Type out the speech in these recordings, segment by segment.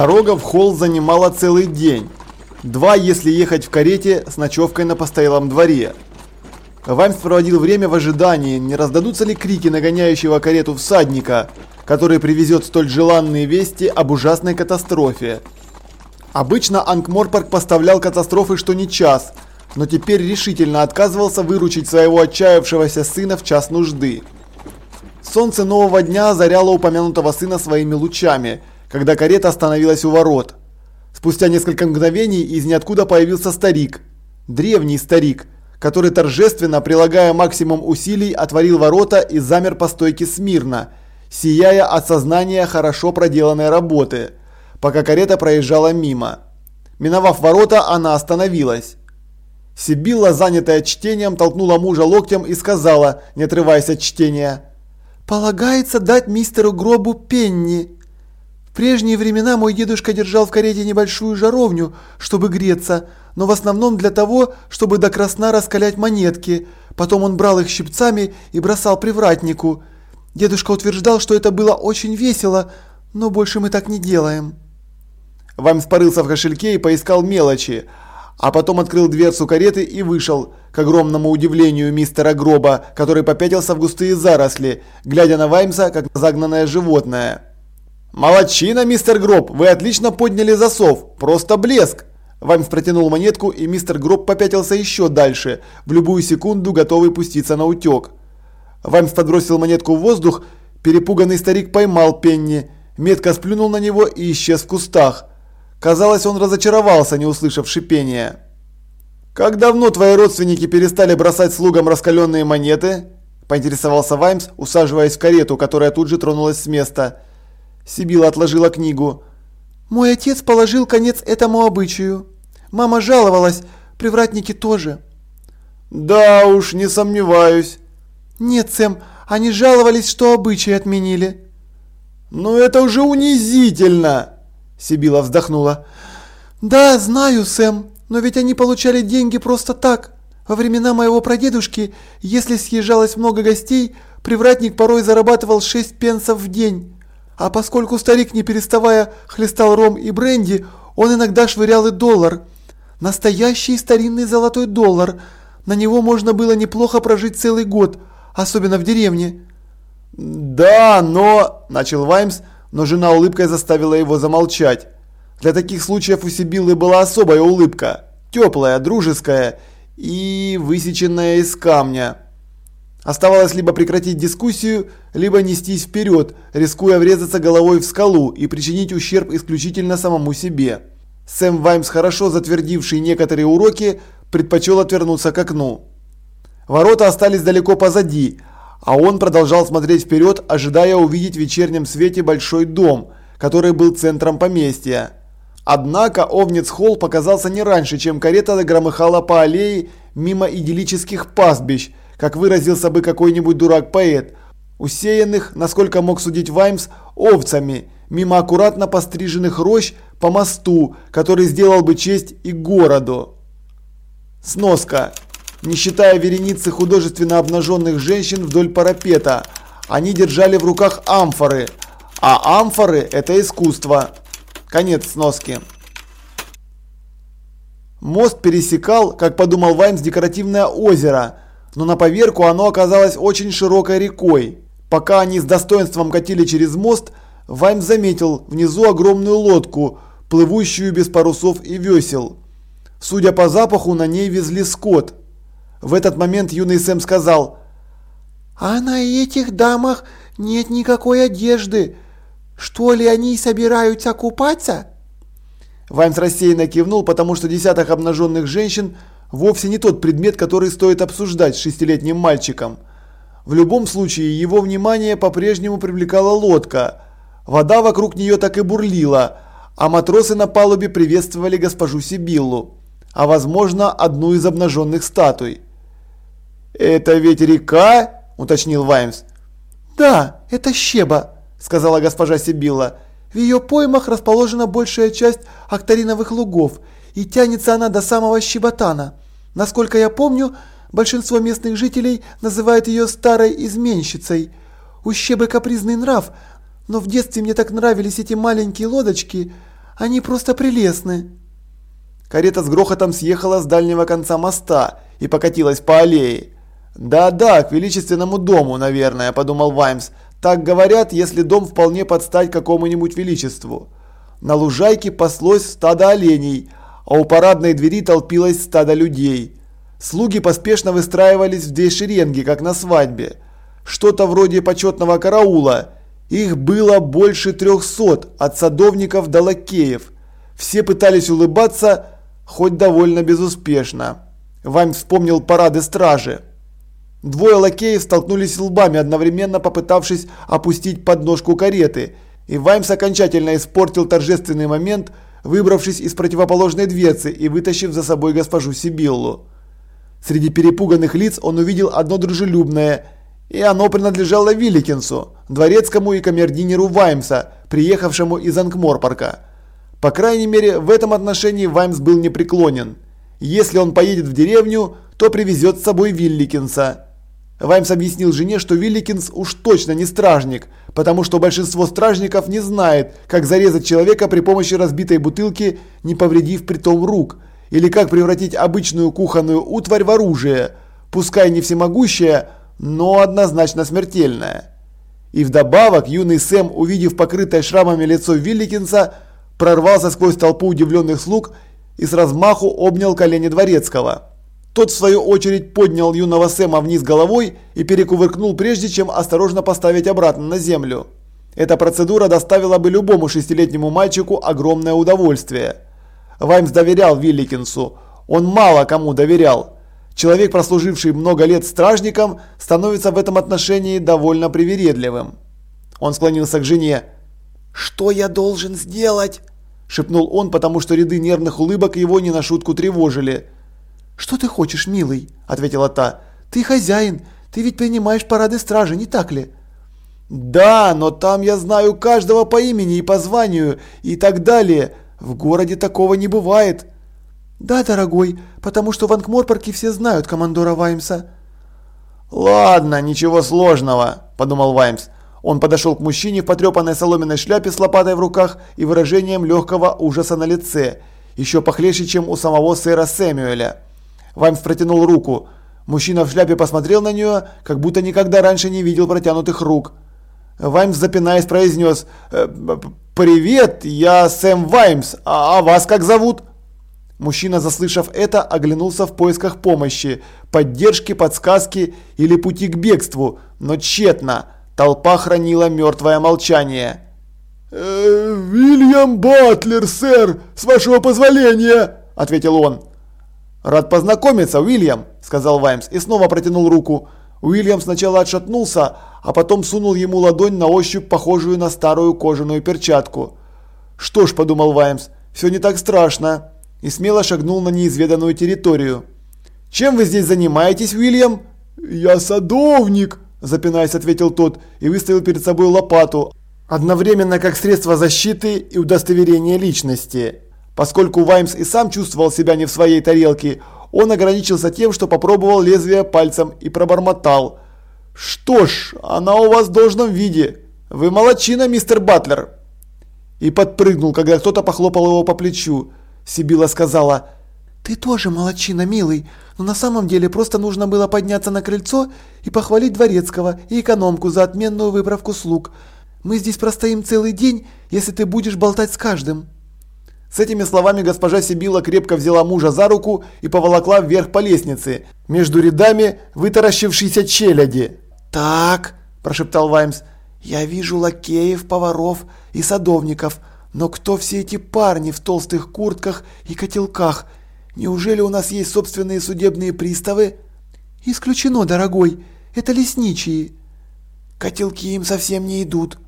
Дорога в холл занимала целый день. Два, если ехать в карете с ночевкой на постоялом дворе. Ваймс проводил время в ожидании, не раздадутся ли крики нагоняющего карету всадника, который привезет столь желанные вести об ужасной катастрофе. Обычно Анкморпорг поставлял катастрофы что не час, но теперь решительно отказывался выручить своего отчаявшегося сына в час нужды. Солнце нового дня озаряло упомянутого сына своими лучами, когда карета остановилась у ворот. Спустя несколько мгновений из ниоткуда появился старик, древний старик, который торжественно, прилагая максимум усилий, отворил ворота и замер по стойке смирно, сияя от сознания хорошо проделанной работы, пока карета проезжала мимо. Миновав ворота, она остановилась. Сибилла, занятая чтением, толкнула мужа локтем и сказала, не отрываясь от чтения, «Полагается дать мистеру Гробу пенни». Прежние времена мой дедушка держал в карете небольшую жаровню, чтобы греться, но в основном для того, чтобы до красна раскалять монетки. Потом он брал их щипцами и бросал привратнику. Дедушка утверждал, что это было очень весело, но больше мы так не делаем. Вам спорылся в кошельке и поискал мелочи, а потом открыл дверцу кареты и вышел, к огромному удивлению мистера Гроба, который попятился в густые заросли, глядя на Ваймса, как на загнанное животное. «Молодчина, мистер Гроб, вы отлично подняли засов, просто блеск!» Ваймс протянул монетку, и мистер Гроб попятился еще дальше, в любую секунду готовый пуститься на утек. Ваймс подбросил монетку в воздух, перепуганный старик поймал Пенни, метко сплюнул на него и исчез в кустах. Казалось, он разочаровался, не услышав шипения. «Как давно твои родственники перестали бросать слугам раскаленные монеты?» – поинтересовался Ваймс, усаживаясь в карету, которая тут же тронулась с места – Сибила отложила книгу. «Мой отец положил конец этому обычаю. Мама жаловалась, привратники тоже». «Да уж, не сомневаюсь». «Нет, Сэм, они жаловались, что обычаи отменили». «Ну это уже унизительно!» Сибила вздохнула. «Да, знаю, Сэм, но ведь они получали деньги просто так. Во времена моего прадедушки, если съезжалось много гостей, привратник порой зарабатывал 6 пенсов в день. А поскольку старик не переставая хлестал ром и бренди, он иногда швырял и доллар. Настоящий старинный золотой доллар. На него можно было неплохо прожить целый год, особенно в деревне. «Да, но...» – начал Ваймс, но жена улыбкой заставила его замолчать. Для таких случаев у Сибиллы была особая улыбка. Теплая, дружеская и высеченная из камня. Оставалось либо прекратить дискуссию, либо нестись вперед, рискуя врезаться головой в скалу и причинить ущерб исключительно самому себе. Сэм Ваймс, хорошо затвердивший некоторые уроки, предпочел отвернуться к окну. Ворота остались далеко позади, а он продолжал смотреть вперед, ожидая увидеть в вечернем свете большой дом, который был центром поместья. Однако Овниц-Холл показался не раньше, чем карета громыхала по аллее мимо идиллических пастбищ, как выразился бы какой-нибудь дурак-поэт, усеянных, насколько мог судить Ваймс, овцами, мимо аккуратно постриженных рощ по мосту, который сделал бы честь и городу. Сноска. Не считая вереницы художественно обнаженных женщин вдоль парапета, они держали в руках амфоры, а амфоры – это искусство. Конец сноски. Мост пересекал, как подумал Ваймс, декоративное озеро – но на поверку оно оказалось очень широкой рекой. Пока они с достоинством катили через мост, Вайм заметил внизу огромную лодку, плывущую без парусов и весел. Судя по запаху, на ней везли скот. В этот момент юный Сэм сказал, «А на этих дамах нет никакой одежды. Что ли они собираются купаться?» Ваймс рассеянно кивнул, потому что десяток обнаженных женщин – вовсе не тот предмет, который стоит обсуждать с шестилетним мальчиком. В любом случае, его внимание по-прежнему привлекала лодка. Вода вокруг нее так и бурлила, а матросы на палубе приветствовали госпожу Сибиллу, а возможно, одну из обнаженных статуй. «Это ведь река?» – уточнил Ваймс. «Да, это щеба», – сказала госпожа Сибилла. «В ее поймах расположена большая часть акториновых лугов, и тянется она до самого Щеботана. Насколько я помню, большинство местных жителей называют ее старой изменщицей. У Щебы капризный нрав, но в детстве мне так нравились эти маленькие лодочки. Они просто прелестны!» Карета с грохотом съехала с дальнего конца моста и покатилась по аллее. «Да-да, к величественному дому, наверное», – подумал Ваймс. «Так говорят, если дом вполне подстать какому-нибудь величеству». На лужайке паслось стадо оленей, а у парадной двери толпилось стадо людей. Слуги поспешно выстраивались в две шеренги, как на свадьбе. Что-то вроде почетного караула. Их было больше трехсот, от садовников до лакеев. Все пытались улыбаться, хоть довольно безуспешно. Вайм вспомнил парады стражи. Двое лакеев столкнулись лбами, одновременно попытавшись опустить подножку кареты, и Ваймс окончательно испортил торжественный момент, выбравшись из противоположной дверцы и вытащив за собой госпожу Сибиллу. Среди перепуганных лиц он увидел одно дружелюбное, и оно принадлежало Вилликинсу, дворецкому и камердинеру Ваймса, приехавшему из Ангморпорка. По крайней мере, в этом отношении Ваймс был непреклонен. Если он поедет в деревню, то привезет с собой Вилликинса. Ваймс объяснил жене, что Вилликинс уж точно не стражник, потому что большинство стражников не знает, как зарезать человека при помощи разбитой бутылки, не повредив притом рук, или как превратить обычную кухонную утварь в оружие, пускай не всемогущее, но однозначно смертельное. И вдобавок юный Сэм, увидев покрытое шрамами лицо Вилликинса, прорвался сквозь толпу удивленных слуг и с размаху обнял колени дворецкого. Тот в свою очередь поднял юного Сэма вниз головой и перекувыркнул прежде, чем осторожно поставить обратно на землю. Эта процедура доставила бы любому шестилетнему мальчику огромное удовольствие. Ваймс доверял Вилликинсу. Он мало кому доверял. Человек, прослуживший много лет стражником, становится в этом отношении довольно привередливым. Он склонился к жене. «Что я должен сделать?» шепнул он, потому что ряды нервных улыбок его не на шутку тревожили. «Что ты хочешь, милый?» – ответила та. «Ты хозяин, ты ведь принимаешь парады стражи, не так ли?» «Да, но там я знаю каждого по имени и по званию и так далее. В городе такого не бывает». «Да, дорогой, потому что в Ангморпорке все знают командора Ваймса». «Ладно, ничего сложного», – подумал Ваймс. Он подошел к мужчине в потрепанной соломенной шляпе с лопатой в руках и выражением легкого ужаса на лице, еще похлеще, чем у самого сэра Сэмюэля. Ваймс протянул руку. Мужчина в шляпе посмотрел на нее, как будто никогда раньше не видел протянутых рук. Ваймс, запинаясь, произнес «Э, «Привет, я Сэм Ваймс, а, а вас как зовут?» Мужчина, заслышав это, оглянулся в поисках помощи, поддержки, подсказки или пути к бегству, но тщетно – Толпа хранила мертвое молчание. «Э, «Вильям Батлер, сэр, с вашего позволения», – ответил он. «Рад познакомиться, Уильям», – сказал Ваймс и снова протянул руку. Уильям сначала отшатнулся, а потом сунул ему ладонь на ощупь, похожую на старую кожаную перчатку. «Что ж», – подумал Ваймс, – «все не так страшно», и смело шагнул на неизведанную территорию. «Чем вы здесь занимаетесь, Уильям?» «Я садовник», запинаясь, ответил тот и выставил перед собой лопату, одновременно как средство защиты и удостоверения личности. Поскольку Ваймс и сам чувствовал себя не в своей тарелке, он ограничился тем, что попробовал лезвие пальцем и пробормотал. «Что ж, она у вас в должном виде. Вы молодчина, мистер Батлер!» И подпрыгнул, когда кто-то похлопал его по плечу. Сибила сказала «Ты тоже молодчина, милый, но на самом деле просто нужно было подняться на крыльцо и похвалить дворецкого и экономку за отменную выправку слуг. Мы здесь простоим целый день, если ты будешь болтать с каждым». С этими словами госпожа Сибила крепко взяла мужа за руку и поволокла вверх по лестнице, между рядами вытаращившейся челяди. «Так», – прошептал Ваймс, – «я вижу лакеев, поваров и садовников, но кто все эти парни в толстых куртках и котелках – Неужели у нас есть собственные судебные приставы? Исключено, дорогой. Это лесничие. Котелки им совсем не идут.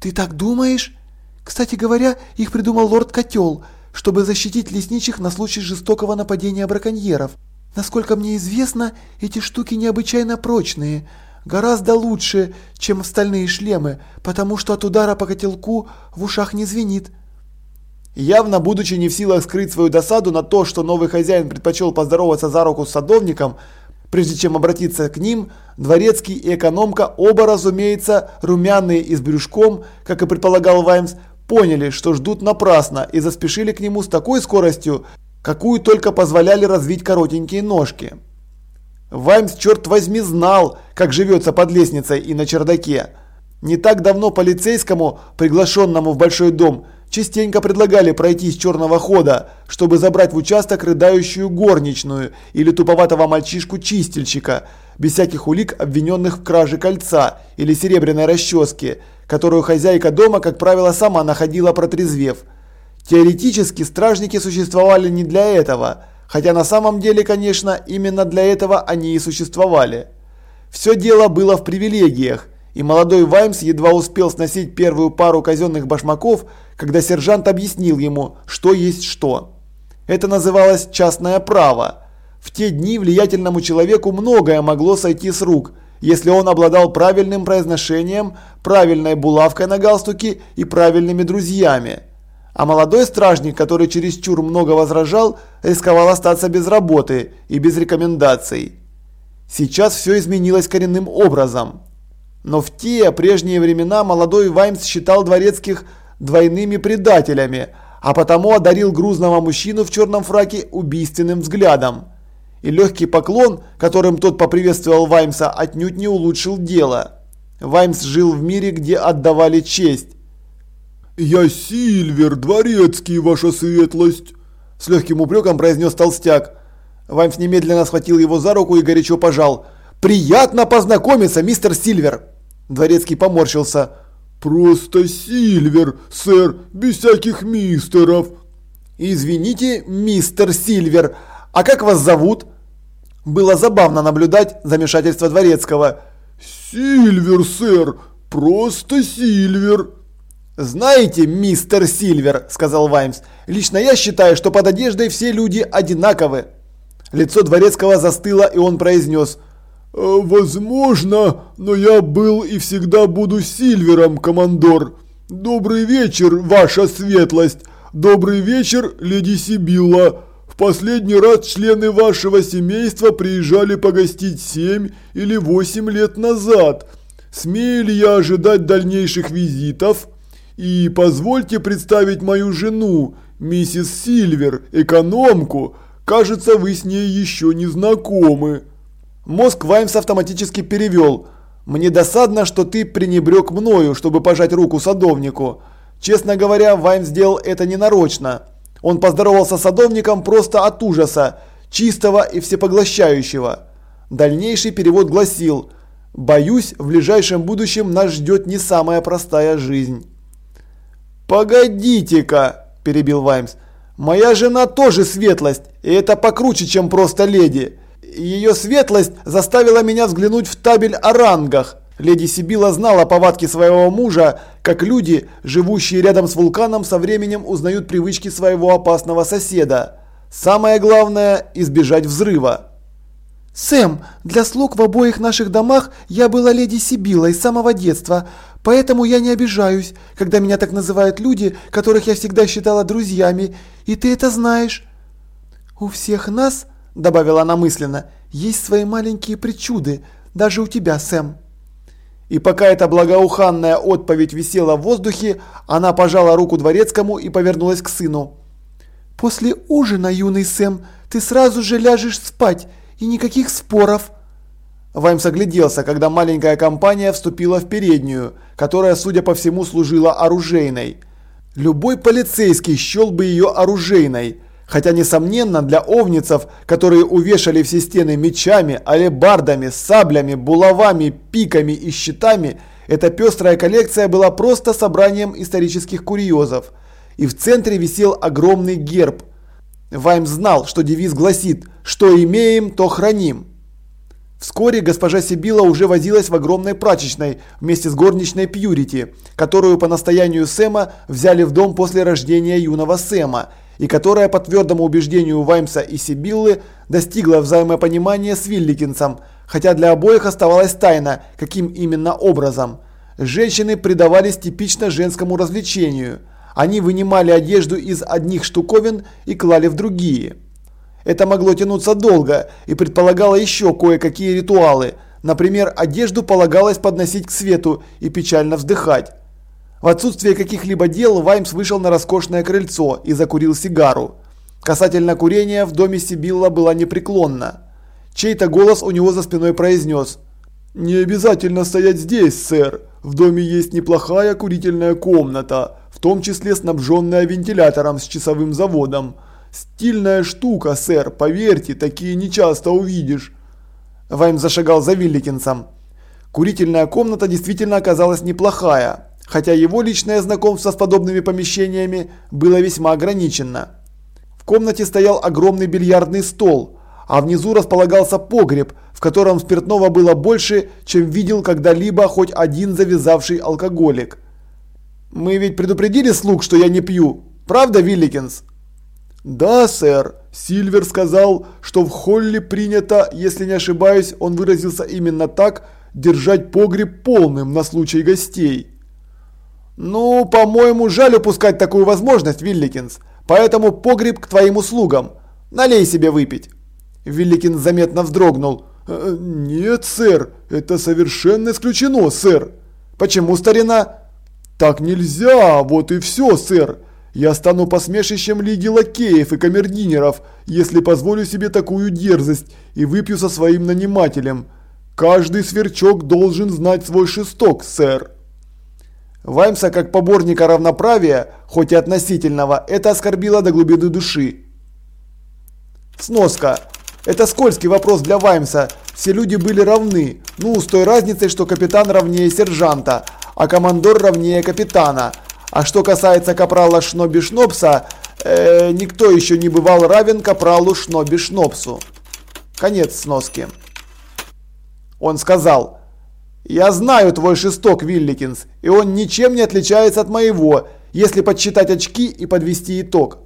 Ты так думаешь? Кстати говоря, их придумал лорд Котел, чтобы защитить лесничих на случай жестокого нападения браконьеров. Насколько мне известно, эти штуки необычайно прочные, гораздо лучше, чем стальные шлемы, потому что от удара по котелку в ушах не звенит. Явно будучи не в силах скрыть свою досаду на то, что новый хозяин предпочел поздороваться за руку с садовником, прежде чем обратиться к ним, дворецкий и экономка оба, разумеется, румяные и с брюшком, как и предполагал Ваймс, поняли, что ждут напрасно и заспешили к нему с такой скоростью, какую только позволяли развить коротенькие ножки. Ваймс, черт возьми, знал, как живется под лестницей и на чердаке. Не так давно полицейскому, приглашенному в большой дом, частенько предлагали пройти с черного хода, чтобы забрать в участок рыдающую горничную или туповатого мальчишку-чистильщика, без всяких улик, обвиненных в краже кольца или серебряной расчески, которую хозяйка дома, как правило, сама находила протрезвев. Теоретически стражники существовали не для этого, хотя на самом деле, конечно, именно для этого они и существовали. Все дело было в привилегиях, и молодой Ваймс едва успел сносить первую пару казенных башмаков, когда сержант объяснил ему, что есть что. Это называлось частное право. В те дни влиятельному человеку многое могло сойти с рук, если он обладал правильным произношением, правильной булавкой на галстуке и правильными друзьями. А молодой стражник, который чересчур много возражал, рисковал остаться без работы и без рекомендаций. Сейчас все изменилось коренным образом. Но в те прежние времена молодой Ваймс считал дворецких двойными предателями, а потому одарил грузного мужчину в черном фраке убийственным взглядом. И легкий поклон, которым тот поприветствовал Ваймса, отнюдь не улучшил дело. Ваймс жил в мире, где отдавали честь. «Я Сильвер, дворецкий, ваша светлость!» С легким упреком произнес толстяк. Ваймс немедленно схватил его за руку и горячо пожал. «Приятно познакомиться, мистер Сильвер!» Дворецкий поморщился. «Просто Сильвер, сэр, без всяких мистеров!» «Извините, мистер Сильвер, а как вас зовут?» Было забавно наблюдать замешательство Дворецкого. «Сильвер, сэр, просто Сильвер!» «Знаете, мистер Сильвер», – сказал Ваймс, – «лично я считаю, что под одеждой все люди одинаковы». Лицо Дворецкого застыло, и он произнес «Э, «Возможно, но я был и всегда буду Сильвером, командор. Добрый вечер, ваша светлость. Добрый вечер, леди Сибилла. В последний раз члены вашего семейства приезжали погостить семь или восемь лет назад. Смею ли я ожидать дальнейших визитов?» И позвольте представить мою жену, миссис Сильвер, экономку. Кажется, вы с ней еще не знакомы. Мозг Ваймс автоматически перевел. Мне досадно, что ты пренебрег мною, чтобы пожать руку садовнику. Честно говоря, Ваймс сделал это ненарочно. Он поздоровался с садовником просто от ужаса, чистого и всепоглощающего. Дальнейший перевод гласил «Боюсь, в ближайшем будущем нас ждет не самая простая жизнь». «Погодите-ка!» – перебил Ваймс. «Моя жена тоже светлость, и это покруче, чем просто леди. Ее светлость заставила меня взглянуть в табель о рангах. Леди Сибила знала повадки своего мужа, как люди, живущие рядом с вулканом, со временем узнают привычки своего опасного соседа. Самое главное – избежать взрыва». «Сэм, для слуг в обоих наших домах я была леди Сибилой с самого детства, поэтому я не обижаюсь, когда меня так называют люди, которых я всегда считала друзьями, и ты это знаешь». «У всех нас, — добавила она мысленно, — есть свои маленькие причуды, даже у тебя, Сэм». И пока эта благоуханная отповедь висела в воздухе, она пожала руку дворецкому и повернулась к сыну. «После ужина, юный Сэм, ты сразу же ляжешь спать, и никаких споров». Ваймс огляделся, когда маленькая компания вступила в переднюю, которая, судя по всему, служила оружейной. Любой полицейский счел бы ее оружейной, хотя, несомненно, для овницев, которые увешали все стены мечами, алебардами, саблями, булавами, пиками и щитами, эта пестрая коллекция была просто собранием исторических курьезов. И в центре висел огромный герб – Вайм знал, что девиз гласит «Что имеем, то храним». Вскоре госпожа Сибила уже возилась в огромной прачечной вместе с горничной Пьюрити, которую по настоянию Сэма взяли в дом после рождения юного Сэма, и которая по твердому убеждению Ваймса и Сибиллы достигла взаимопонимания с Вилликинсом, хотя для обоих оставалась тайна, каким именно образом. Женщины предавались типично женскому развлечению – они вынимали одежду из одних штуковин и клали в другие. Это могло тянуться долго и предполагало еще кое-какие ритуалы. Например, одежду полагалось подносить к свету и печально вздыхать. В отсутствие каких-либо дел Ваймс вышел на роскошное крыльцо и закурил сигару. Касательно курения в доме Сибилла была непреклонна. Чей-то голос у него за спиной произнес «Не обязательно стоять здесь, сэр. В доме есть неплохая курительная комната, в том числе снабженная вентилятором с часовым заводом. Стильная штука, сэр, поверьте, такие нечасто увидишь». Вайм зашагал за Вилликинсом. Курительная комната действительно оказалась неплохая, хотя его личное знакомство с подобными помещениями было весьма ограничено. В комнате стоял огромный бильярдный стол, а внизу располагался погреб, в котором спиртного было больше, чем видел когда-либо хоть один завязавший алкоголик. «Мы ведь предупредили слуг, что я не пью, правда, Вилликинс?» «Да, сэр. Сильвер сказал, что в холле принято, если не ошибаюсь, он выразился именно так, держать погреб полным на случай гостей». «Ну, по-моему, жаль упускать такую возможность, Вилликинс, поэтому погреб к твоим услугам. Налей себе выпить». Вилликинс заметно вздрогнул. «Э, «Нет, сэр, это совершенно исключено, сэр». «Почему, старина?» «Так нельзя, вот и все, сэр. Я стану посмешищем лиги лакеев и камердинеров, если позволю себе такую дерзость и выпью со своим нанимателем. Каждый сверчок должен знать свой шесток, сэр». Ваймса как поборника равноправия, хоть и относительного, это оскорбило до глубины души. Сноска. Это скользкий вопрос для Ваймса. Все люди были равны, ну, с той разницей, что капитан равнее сержанта, а командор равнее капитана. А что касается капрала Шноби Шнопса, э, никто еще не бывал равен капралу Шноби Шнопсу. Конец сноски. Он сказал, «Я знаю твой шесток, Вилликинс, и он ничем не отличается от моего, если подсчитать очки и подвести итог».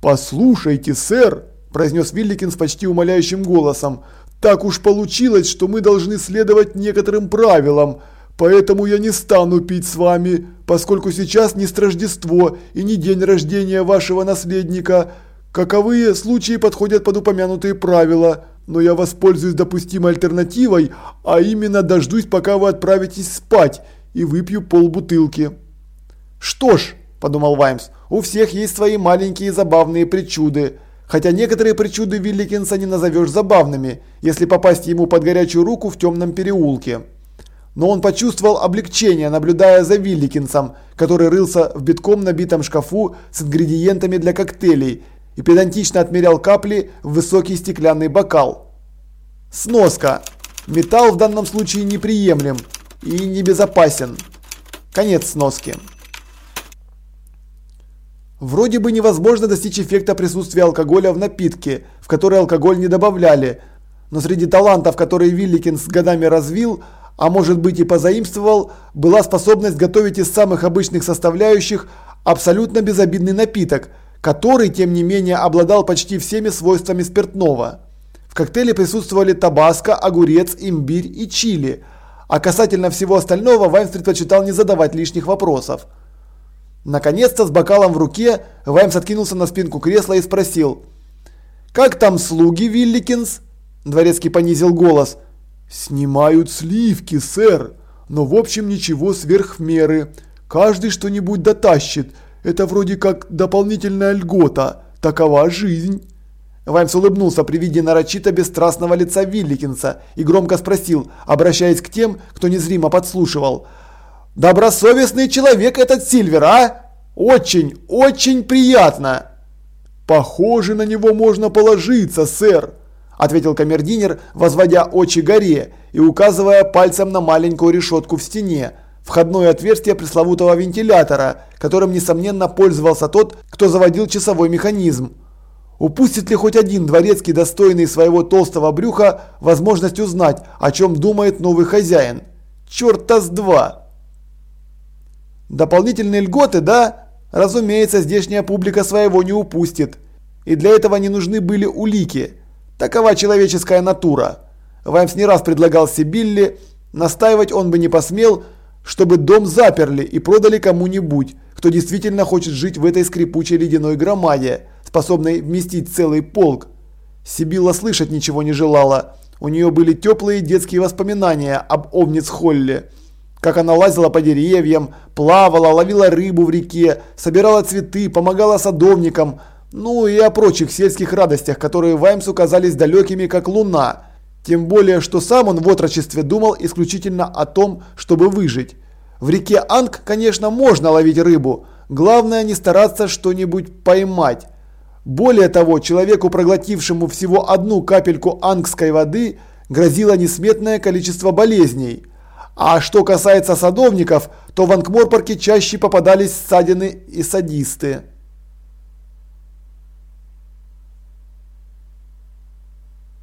«Послушайте, сэр», произнес Вилликинс почти умоляющим голосом. «Так уж получилось, что мы должны следовать некоторым правилам, поэтому я не стану пить с вами, поскольку сейчас не Рождество и не день рождения вашего наследника. Каковые случаи подходят под упомянутые правила, но я воспользуюсь допустимой альтернативой, а именно дождусь, пока вы отправитесь спать, и выпью полбутылки». «Что ж», – подумал Ваймс, – «у всех есть свои маленькие забавные причуды». Хотя некоторые причуды Вилликинса не назовешь забавными, если попасть ему под горячую руку в темном переулке. Но он почувствовал облегчение, наблюдая за Вилликинсом, который рылся в битком набитом шкафу с ингредиентами для коктейлей и педантично отмерял капли в высокий стеклянный бокал. Сноска. Металл в данном случае неприемлем и небезопасен. Конец сноски. Вроде бы невозможно достичь эффекта присутствия алкоголя в напитке, в который алкоголь не добавляли, но среди талантов, которые Вилликин с годами развил, а может быть и позаимствовал, была способность готовить из самых обычных составляющих абсолютно безобидный напиток, который, тем не менее, обладал почти всеми свойствами спиртного. В коктейле присутствовали табаско, огурец, имбирь и чили, а касательно всего остального Вайнс предпочитал не задавать лишних вопросов. Наконец-то с бокалом в руке Ваймс откинулся на спинку кресла и спросил. «Как там слуги, Вилликинс?» Дворецкий понизил голос. «Снимают сливки, сэр, но в общем ничего сверх меры. Каждый что-нибудь дотащит. Это вроде как дополнительная льгота. Такова жизнь». Ваймс улыбнулся при виде нарочито бесстрастного лица Вилликинса и громко спросил, обращаясь к тем, кто незримо подслушивал – Добросовестный человек этот Сильвер, а? Очень, очень приятно. Похоже, на него можно положиться, сэр, ответил камердинер, возводя очи горе и указывая пальцем на маленькую решетку в стене, входное отверстие пресловутого вентилятора, которым несомненно пользовался тот, кто заводил часовой механизм. Упустит ли хоть один дворецкий, достойный своего толстого брюха, возможность узнать, о чем думает новый хозяин? Черта с два! Дополнительные льготы, да? Разумеется, здешняя публика своего не упустит. И для этого не нужны были улики. Такова человеческая натура. Ваймс не раз предлагал Сибилле, настаивать он бы не посмел, чтобы дом заперли и продали кому-нибудь, кто действительно хочет жить в этой скрипучей ледяной громаде, способной вместить целый полк. Сибилла слышать ничего не желала. У нее были теплые детские воспоминания об Овниц-Холле. как она лазила по деревьям, плавала, ловила рыбу в реке, собирала цветы, помогала садовникам, ну и о прочих сельских радостях, которые Ваймсу казались далекими, как луна. Тем более, что сам он в отрочестве думал исключительно о том, чтобы выжить. В реке Анг, конечно, можно ловить рыбу, главное не стараться что-нибудь поймать. Более того, человеку, проглотившему всего одну капельку ангской воды, грозило несметное количество болезней. А что касается садовников, то в Ангморпорке чаще попадались ссадины и садисты.